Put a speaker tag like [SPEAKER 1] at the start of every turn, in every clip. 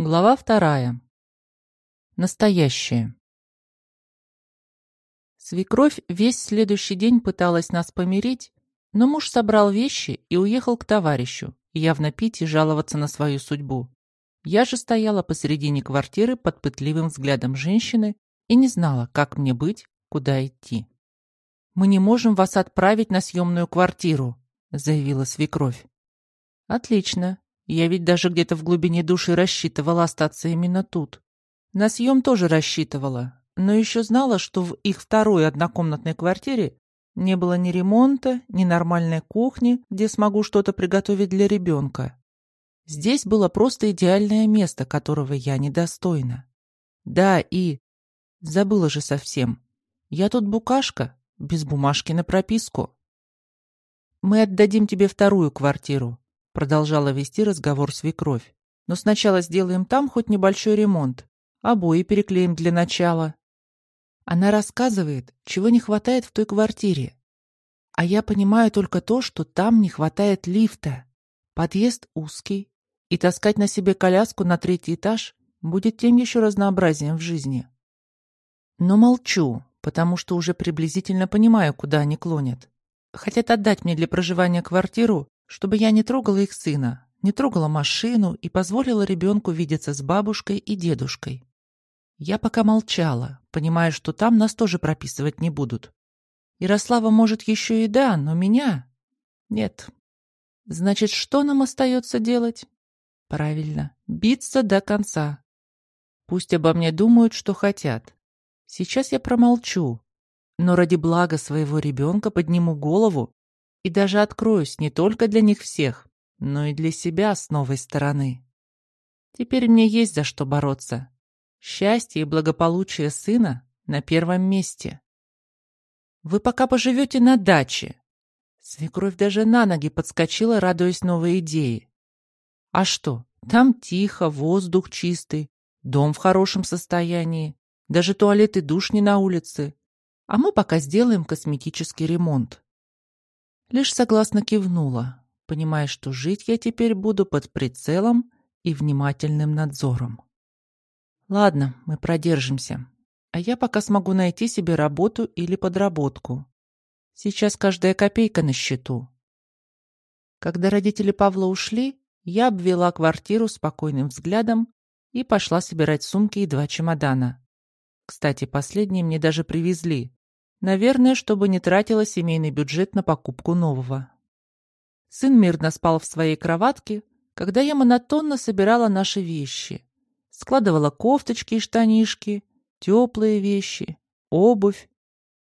[SPEAKER 1] Глава вторая. Настоящее. Свекровь весь следующий день пыталась нас помирить, но муж собрал вещи и уехал к товарищу, явно пить и жаловаться на свою судьбу. Я же стояла посередине квартиры под пытливым взглядом женщины и не знала, как мне быть, куда идти. «Мы не можем вас отправить на съемную квартиру», заявила свекровь. «Отлично. Я ведь даже где-то в глубине души рассчитывала остаться именно тут. На съем тоже рассчитывала, но еще знала, что в их второй однокомнатной квартире не было ни ремонта, ни нормальной кухни, где смогу что-то приготовить для ребенка. Здесь было просто идеальное место, которого я недостойна. Да, и... Забыла же совсем. Я тут букашка, без бумажки на прописку. Мы отдадим тебе вторую квартиру, Продолжала вести разговор свекровь. Но сначала сделаем там хоть небольшой ремонт. Обои переклеим для начала. Она рассказывает, чего не хватает в той квартире. А я понимаю только то, что там не хватает лифта. Подъезд узкий, и таскать на себе коляску на третий этаж будет тем еще разнообразием в жизни. Но молчу, потому что уже приблизительно понимаю, куда они клонят. Хотят отдать мне для проживания квартиру, чтобы я не трогала их сына, не трогала машину и позволила ребенку видеться с бабушкой и дедушкой. Я пока молчала, понимая, что там нас тоже прописывать не будут. Ярослава, может, еще и да, но меня... Нет. Значит, что нам остается делать? Правильно, биться до конца. Пусть обо мне думают, что хотят. Сейчас я промолчу, но ради блага своего ребенка подниму голову и даже откроюсь не только для них всех, но и для себя с новой стороны. Теперь мне есть за что бороться. Счастье и благополучие сына на первом месте. Вы пока поживете на даче. Свекровь даже на ноги подскочила, радуясь новой идее. А что, там тихо, воздух чистый, дом в хорошем состоянии, даже туалет и душ не на улице. А мы пока сделаем косметический ремонт. Лишь согласно кивнула, понимая, что жить я теперь буду под прицелом и внимательным надзором. Ладно, мы продержимся. А я пока смогу найти себе работу или подработку. Сейчас каждая копейка на счету. Когда родители Павла ушли, я обвела квартиру спокойным взглядом и пошла собирать сумки и два чемодана. Кстати, последние мне даже привезли, Наверное, чтобы не тратила семейный бюджет на покупку нового. Сын мирно спал в своей кроватке, когда я монотонно собирала наши вещи. Складывала кофточки и штанишки, теплые вещи, обувь.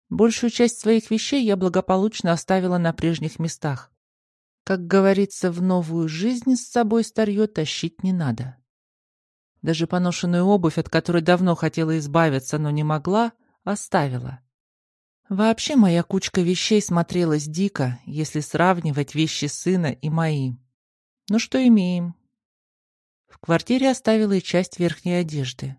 [SPEAKER 1] Большую часть своих вещей я благополучно оставила на прежних местах. Как говорится, в новую жизнь с собой старье тащить не надо. Даже поношенную обувь, от которой давно хотела избавиться, но не могла, оставила. Вообще моя кучка вещей смотрелась дико, если сравнивать вещи сына и мои. Ну что имеем? В квартире оставила и часть верхней одежды.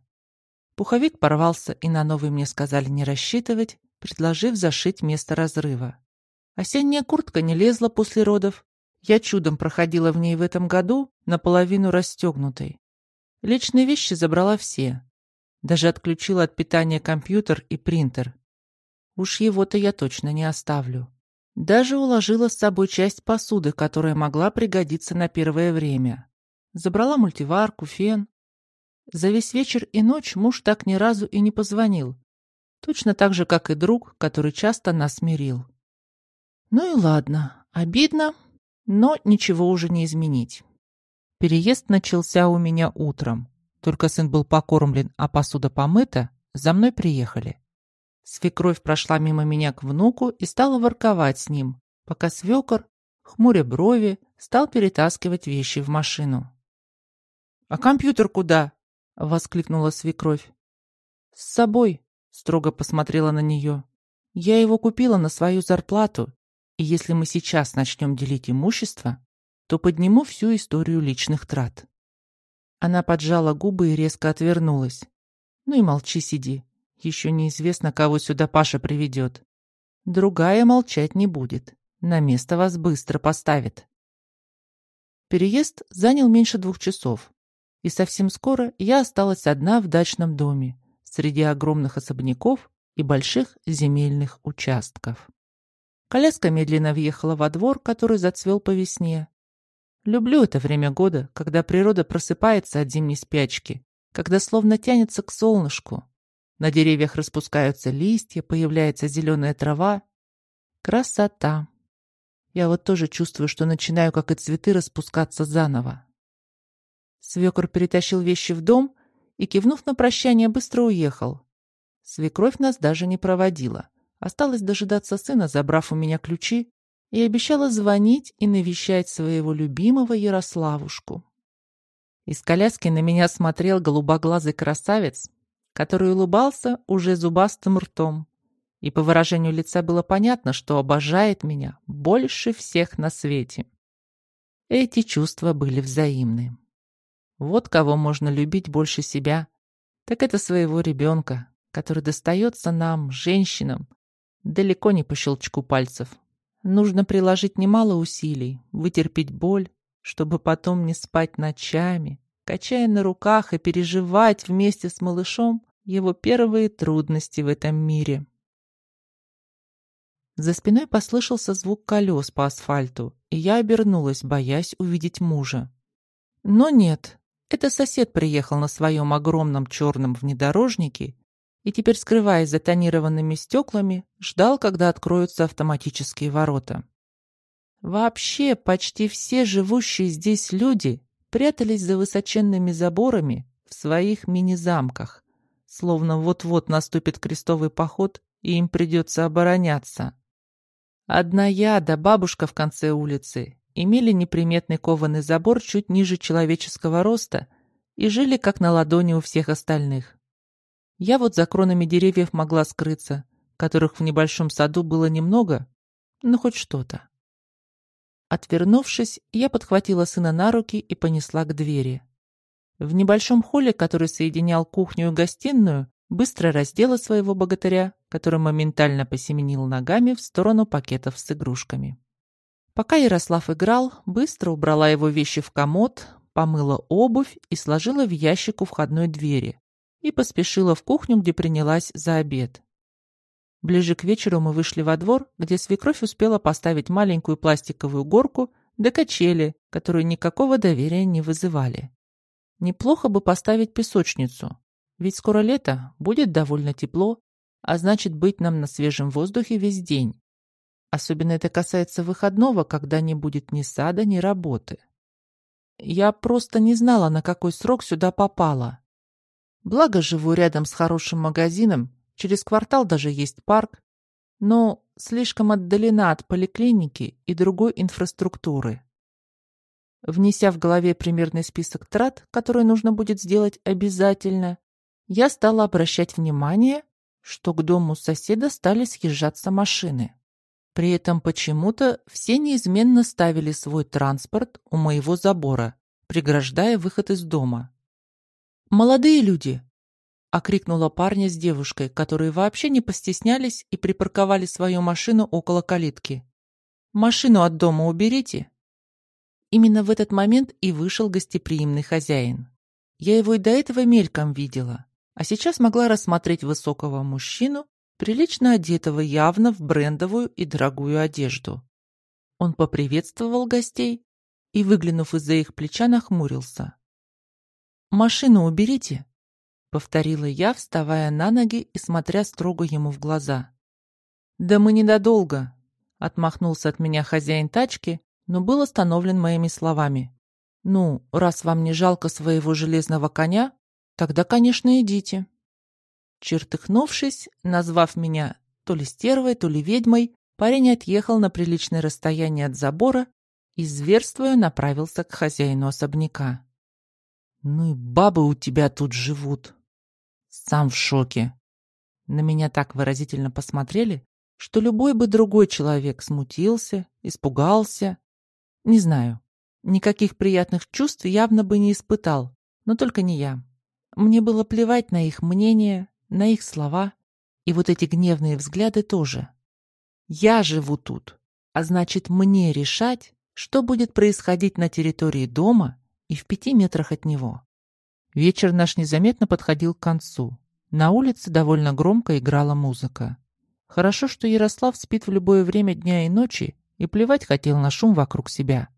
[SPEAKER 1] Пуховик порвался, и на новый мне сказали не рассчитывать, предложив зашить место разрыва. Осенняя куртка не лезла после родов. Я чудом проходила в ней в этом году, наполовину расстегнутой. Личные вещи забрала все. Даже отключила от питания компьютер и принтер. Уж его-то я точно не оставлю. Даже уложила с собой часть посуды, которая могла пригодиться на первое время. Забрала мультиварку, фен. За весь вечер и ночь муж так ни разу и не позвонил. Точно так же, как и друг, который часто нас мирил. Ну и ладно, обидно, но ничего уже не изменить. Переезд начался у меня утром. Только сын был покормлен, а посуда помыта, за мной приехали. Свекровь прошла мимо меня к внуку и стала ворковать с ним, пока свекор, хмуря брови, стал перетаскивать вещи в машину. «А компьютер куда?» — воскликнула свекровь. «С собой», — строго посмотрела на нее. «Я его купила на свою зарплату, и если мы сейчас начнем делить имущество, то подниму всю историю личных трат». Она поджала губы и резко отвернулась. «Ну и молчи, сиди. Еще неизвестно, кого сюда Паша приведет. Другая молчать не будет. На место вас быстро поставит. Переезд занял меньше двух часов. И совсем скоро я осталась одна в дачном доме, среди огромных особняков и больших земельных участков. Коляска медленно въехала во двор, который зацвел по весне. Люблю это время года, когда природа просыпается от зимней спячки, когда словно тянется к солнышку. На деревьях распускаются листья, появляется зеленая трава. Красота! Я вот тоже чувствую, что начинаю, как и цветы, распускаться заново. Свекор перетащил вещи в дом и, кивнув на прощание, быстро уехал. Свекровь нас даже не проводила. Осталось дожидаться сына, забрав у меня ключи, и обещала звонить и навещать своего любимого Ярославушку. Из коляски на меня смотрел голубоглазый красавец, который улыбался уже зубастым ртом. И по выражению лица было понятно, что обожает меня больше всех на свете. Эти чувства были взаимны. Вот кого можно любить больше себя, так это своего ребенка, который достается нам, женщинам, далеко не по щелчку пальцев. Нужно приложить немало усилий, вытерпеть боль, чтобы потом не спать ночами, качая на руках и переживать вместе с малышом его первые трудности в этом мире. За спиной послышался звук колес по асфальту, и я обернулась, боясь увидеть мужа. Но нет, это сосед приехал на своем огромном черном внедорожнике и теперь, скрываясь за тонированными стеклами, ждал, когда откроются автоматические ворота. Вообще, почти все живущие здесь люди прятались за высоченными заборами в своих мини-замках, словно вот-вот наступит крестовый поход, и им придется обороняться. Одна я да бабушка в конце улицы имели неприметный кованый забор чуть ниже человеческого роста и жили как на ладони у всех остальных. Я вот за кронами деревьев могла скрыться, которых в небольшом саду было немного, но хоть что-то. Отвернувшись, я подхватила сына на руки и понесла к двери. В небольшом холле, который соединял кухню и гостиную, быстро раздела своего богатыря, который моментально посеменил ногами в сторону пакетов с игрушками. Пока Ярослав играл, быстро убрала его вещи в комод, помыла обувь и сложила в ящик у входной двери, и поспешила в кухню, где принялась за обед. Ближе к вечеру мы вышли во двор, где свекровь успела поставить маленькую пластиковую горку до качели, которые никакого доверия не вызывали. Неплохо бы поставить песочницу, ведь скоро лето, будет довольно тепло, а значит быть нам на свежем воздухе весь день. Особенно это касается выходного, когда не будет ни сада, ни работы. Я просто не знала, на какой срок сюда попала. Благо живу рядом с хорошим магазином, через квартал даже есть парк, но слишком отдалена от поликлиники и другой инфраструктуры. Внеся в голове примерный список трат, которые нужно будет сделать обязательно, я стала обращать внимание, что к дому соседа стали съезжаться машины. При этом почему-то все неизменно ставили свой транспорт у моего забора, преграждая выход из дома. «Молодые люди!» — окрикнула парня с девушкой, которые вообще не постеснялись и припарковали свою машину около калитки. «Машину от дома уберите!» Именно в этот момент и вышел гостеприимный хозяин. Я его и до этого мельком видела, а сейчас могла рассмотреть высокого мужчину, прилично одетого явно в брендовую и дорогую одежду. Он поприветствовал гостей и, выглянув из-за их плеча, нахмурился. «Машину уберите», — повторила я, вставая на ноги и смотря строго ему в глаза. «Да мы недолго», — отмахнулся от меня хозяин тачки, но был остановлен моими словами. «Ну, раз вам не жалко своего железного коня, тогда, конечно, идите». Чертыхнувшись, назвав меня то ли стервой, то ли ведьмой, парень отъехал на приличное расстояние от забора и, зверствуя, направился к хозяину особняка. Ну и бабы у тебя тут живут. Сам в шоке. На меня так выразительно посмотрели, что любой бы другой человек смутился, испугался. Не знаю. Никаких приятных чувств явно бы не испытал, но только не я. Мне было плевать на их мнение, на их слова, и вот эти гневные взгляды тоже. Я живу тут, а значит мне решать, что будет происходить на территории дома и в пяти метрах от него. Вечер наш незаметно подходил к концу. На улице довольно громко играла музыка. Хорошо, что Ярослав спит в любое время дня и ночи и плевать хотел на шум вокруг себя.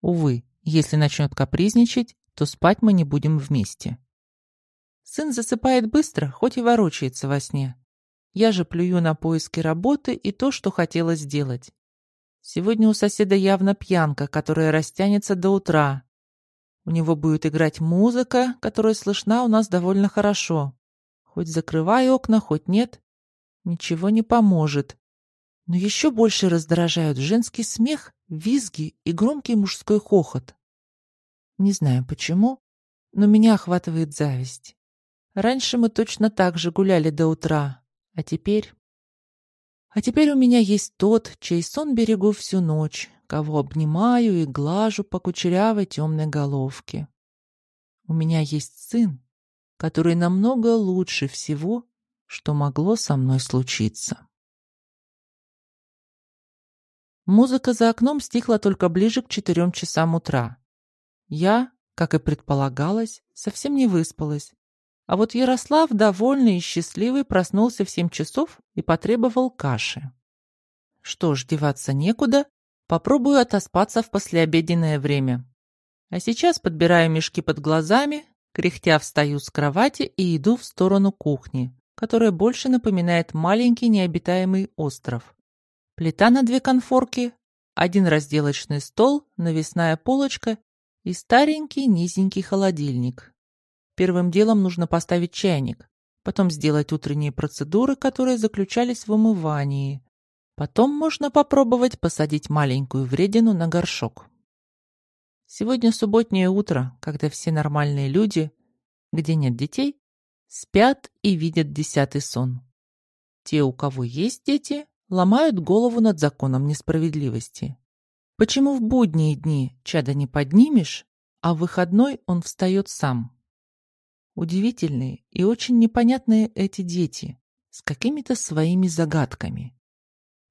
[SPEAKER 1] Увы, если начнет капризничать, то спать мы не будем вместе. Сын засыпает быстро, хоть и ворочается во сне. Я же плюю на поиски работы и то, что хотела сделать. Сегодня у соседа явно пьянка, которая растянется до утра. У него будет играть музыка, которая слышна у нас довольно хорошо. Хоть закрывай окна, хоть нет, ничего не поможет. Но еще больше раздражают женский смех, визги и громкий мужской хохот. Не знаю почему, но меня охватывает зависть. Раньше мы точно так же гуляли до утра, а теперь... А теперь у меня есть тот, чей сон берегу всю ночь, кого обнимаю и глажу по кучерявой темной головке. У меня есть сын, который намного лучше всего, что могло со мной случиться. Музыка за окном стихла только ближе к четырем часам утра. Я, как и предполагалось, совсем не выспалась. А вот Ярослав, довольный и счастливый, проснулся в семь часов и потребовал каши. Что ж, деваться некуда, попробую отоспаться в послеобеденное время. А сейчас подбираю мешки под глазами, кряхтя встаю с кровати и иду в сторону кухни, которая больше напоминает маленький необитаемый остров. Плита на две конфорки, один разделочный стол, навесная полочка и старенький низенький холодильник. Первым делом нужно поставить чайник, потом сделать утренние процедуры, которые заключались в умывании. Потом можно попробовать посадить маленькую вредину на горшок. Сегодня субботнее утро, когда все нормальные люди, где нет детей, спят и видят десятый сон. Те, у кого есть дети, ломают голову над законом несправедливости. Почему в будние дни чада не поднимешь, а в выходной он встает сам? Удивительные и очень непонятные эти дети, с какими-то своими загадками.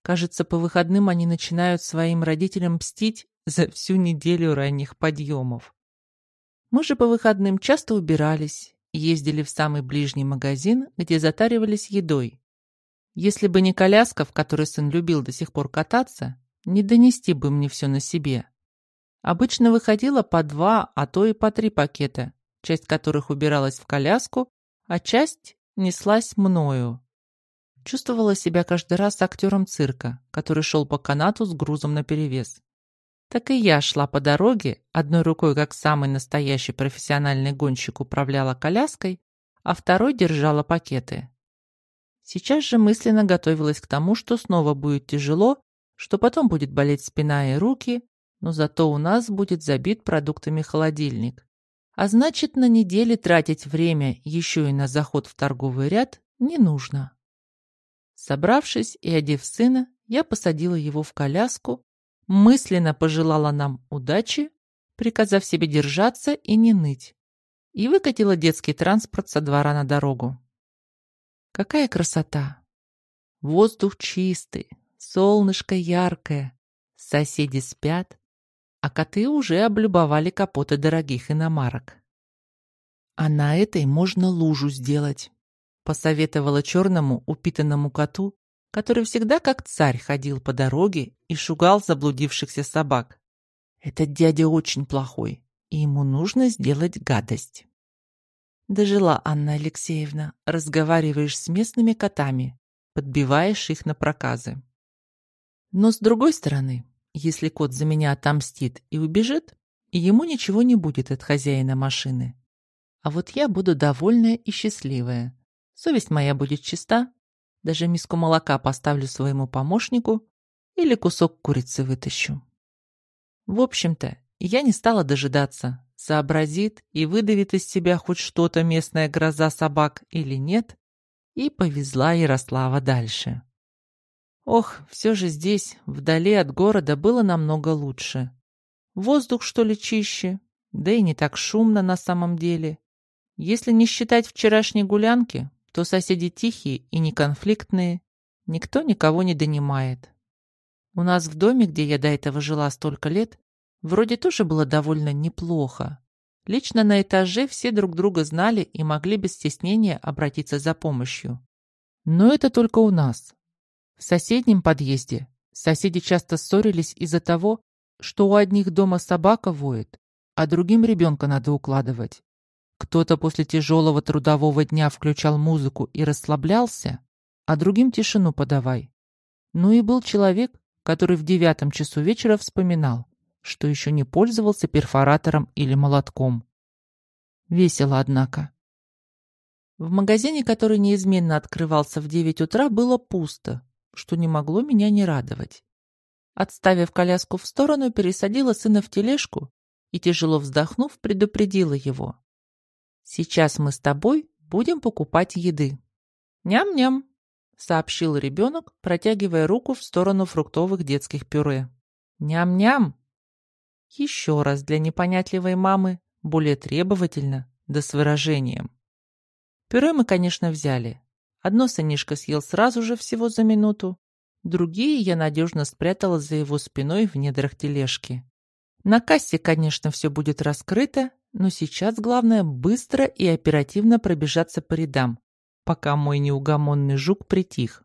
[SPEAKER 1] Кажется, по выходным они начинают своим родителям мстить за всю неделю ранних подъемов. Мы же по выходным часто убирались, ездили в самый ближний магазин, где затаривались едой. Если бы не коляска, в которой сын любил до сих пор кататься, не донести бы мне все на себе. Обычно выходило по два, а то и по три пакета, часть которых убиралась в коляску, а часть неслась мною. Чувствовала себя каждый раз актером цирка, который шел по канату с грузом наперевес. Так и я шла по дороге, одной рукой, как самый настоящий профессиональный гонщик, управляла коляской, а второй держала пакеты. Сейчас же мысленно готовилась к тому, что снова будет тяжело, что потом будет болеть спина и руки, но зато у нас будет забит продуктами холодильник. А значит, на неделе тратить время еще и на заход в торговый ряд не нужно. Собравшись и одев сына, я посадила его в коляску, мысленно пожелала нам удачи, приказав себе держаться и не ныть, и выкатила детский транспорт со двора на дорогу. Какая красота! Воздух чистый, солнышко яркое, соседи спят, а коты уже облюбовали капоты дорогих иномарок. «А на этой можно лужу сделать», — посоветовала черному упитанному коту, который всегда как царь ходил по дороге и шугал заблудившихся собак. «Этот дядя очень плохой, и ему нужно сделать гадость». Дожила Анна Алексеевна, разговариваешь с местными котами, подбиваешь их на проказы. Но с другой стороны, если кот за меня отомстит и убежит, ему ничего не будет от хозяина машины. А вот я буду довольная и счастливая. Совесть моя будет чиста. Даже миску молока поставлю своему помощнику или кусок курицы вытащу. В общем-то, я не стала дожидаться, сообразит и выдавит из себя хоть что-то местная гроза собак или нет, и повезла Ярослава дальше. Ох, все же здесь, вдали от города, было намного лучше. Воздух, что ли, чище, да и не так шумно на самом деле. Если не считать вчерашней гулянки, то соседи тихие и неконфликтные, никто никого не донимает. У нас в доме, где я до этого жила столько лет, вроде тоже было довольно неплохо. Лично на этаже все друг друга знали и могли без стеснения обратиться за помощью. Но это только у нас. В соседнем подъезде соседи часто ссорились из-за того, что у одних дома собака воет, а другим ребенка надо укладывать. Кто-то после тяжелого трудового дня включал музыку и расслаблялся, а другим тишину подавай. Ну и был человек, который в девятом часу вечера вспоминал, что еще не пользовался перфоратором или молотком. Весело, однако. В магазине, который неизменно открывался в девять утра, было пусто, что не могло меня не радовать. Отставив коляску в сторону, пересадила сына в тележку и, тяжело вздохнув, предупредила его. Сейчас мы с тобой будем покупать еды. Ням-ням, сообщил ребенок, протягивая руку в сторону фруктовых детских пюре. Ням-ням. Еще раз для непонятливой мамы, более требовательно, да с выражением. Пюре мы, конечно, взяли. Одно сынишка съел сразу же всего за минуту, другие я надежно спрятала за его спиной в недрах тележки. На кассе, конечно, все будет раскрыто, но сейчас главное быстро и оперативно пробежаться по рядам, пока мой неугомонный жук притих.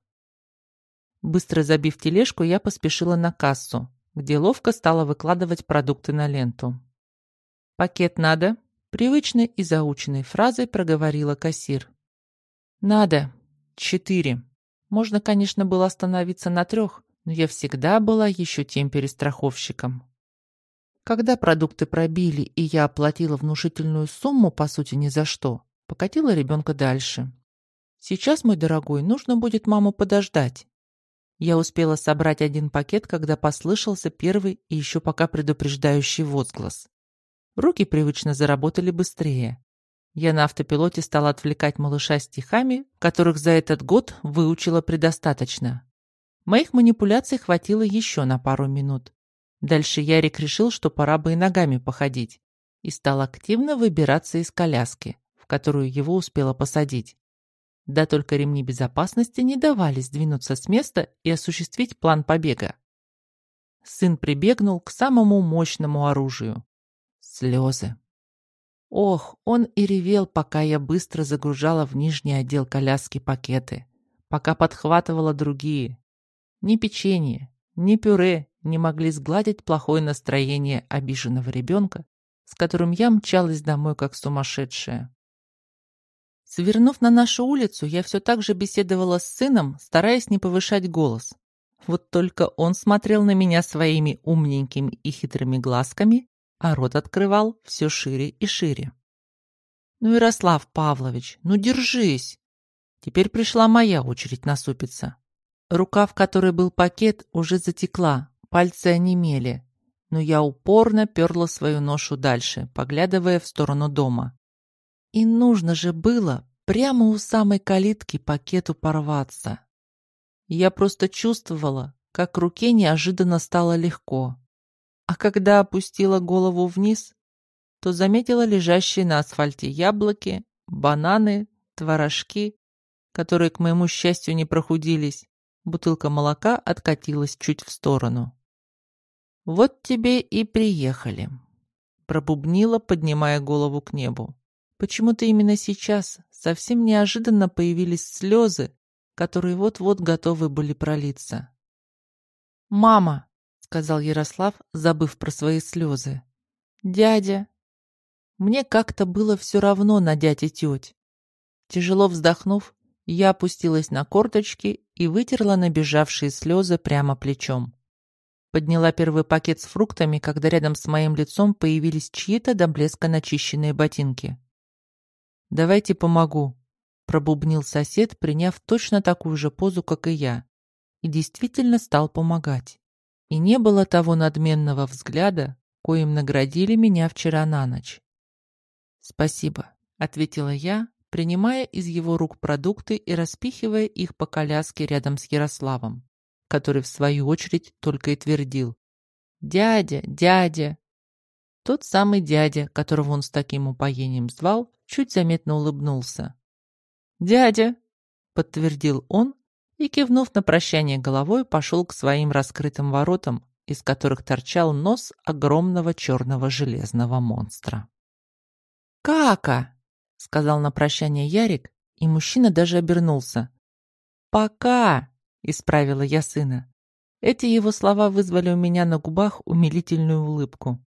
[SPEAKER 1] Быстро забив тележку, я поспешила на кассу, где ловко стала выкладывать продукты на ленту. «Пакет надо?» — привычной и заученной фразой проговорила кассир. «Надо. Четыре. Можно, конечно, было остановиться на трех, но я всегда была еще тем перестраховщиком. Когда продукты пробили, и я оплатила внушительную сумму, по сути, ни за что, покатила ребенка дальше. Сейчас, мой дорогой, нужно будет маму подождать. Я успела собрать один пакет, когда послышался первый и еще пока предупреждающий возглас. Руки привычно заработали быстрее. Я на автопилоте стала отвлекать малыша стихами, которых за этот год выучила предостаточно. Моих манипуляций хватило еще на пару минут. Дальше Ярик решил, что пора бы и ногами походить, и стал активно выбираться из коляски, в которую его успела посадить. Да только ремни безопасности не давали сдвинуться с места и осуществить план побега. Сын прибегнул к самому мощному оружию — слезы. Ох, он и ревел, пока я быстро загружала в нижний отдел коляски пакеты, пока подхватывала другие. Ни печенье, ни пюре не могли сгладить плохое настроение обиженного ребенка, с которым я мчалась домой как сумасшедшая. Свернув на нашу улицу, я все так же беседовала с сыном, стараясь не повышать голос. Вот только он смотрел на меня своими умненькими и хитрыми глазками, а рот открывал все шире и шире. «Ну, Ярослав Павлович, ну держись!» Теперь пришла моя очередь насупиться. Рука, в которой был пакет, уже затекла, пальцы онемели, но я упорно перла свою ношу дальше, поглядывая в сторону дома. И нужно же было прямо у самой калитки пакету порваться. Я просто чувствовала, как руке неожиданно стало легко. А когда опустила голову вниз, то заметила лежащие на асфальте яблоки, бананы, творожки, которые, к моему счастью, не прохудились, Бутылка молока откатилась чуть в сторону. «Вот тебе и приехали», — пробубнила, поднимая голову к небу. Почему-то именно сейчас совсем неожиданно появились слезы, которые вот-вот готовы были пролиться. «Мама!» — сказал Ярослав, забыв про свои слезы. «Дядя!» Мне как-то было все равно на дядь и теть. Тяжело вздохнув, я опустилась на корточки и вытерла набежавшие слезы прямо плечом. Подняла первый пакет с фруктами, когда рядом с моим лицом появились чьи-то до блеска начищенные ботинки. «Давайте помогу», — пробубнил сосед, приняв точно такую же позу, как и я, и действительно стал помогать. И не было того надменного взгляда, коим наградили меня вчера на ночь. «Спасибо», — ответила я, принимая из его рук продукты и распихивая их по коляске рядом с Ярославом, который, в свою очередь, только и твердил «Дядя, дядя!». Тот самый дядя, которого он с таким упоением звал, чуть заметно улыбнулся. «Дядя!» — подтвердил он и, кивнув на прощание головой, пошел к своим раскрытым воротам, из которых торчал нос огромного черного железного монстра. «Кака!» — сказал на прощание Ярик, и мужчина даже обернулся. «Пока!» — исправила я сына. Эти его слова вызвали у меня на губах умилительную улыбку.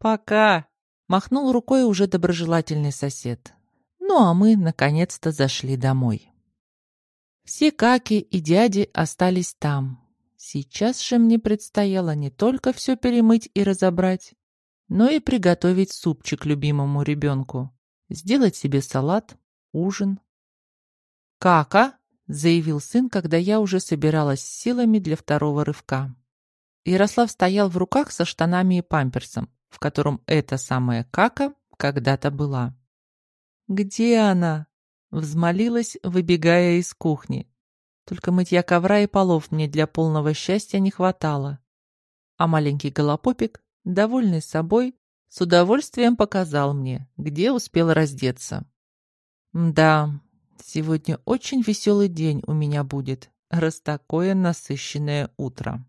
[SPEAKER 1] «Пока!» — махнул рукой уже доброжелательный сосед. Ну а мы, наконец-то, зашли домой. Все каки и дяди остались там. Сейчас же мне предстояло не только все перемыть и разобрать, но и приготовить супчик любимому ребенку, сделать себе салат, ужин. «Кака!» — заявил сын, когда я уже собиралась силами для второго рывка. Ярослав стоял в руках со штанами и памперсом, в котором эта самая кака когда-то была. «Где она?» — взмолилась, выбегая из кухни. Только мытья ковра и полов мне для полного счастья не хватало. А маленький голопопик довольный собой, с удовольствием показал мне, где успел раздеться. Да, сегодня очень веселый день у меня будет, раз такое насыщенное утро.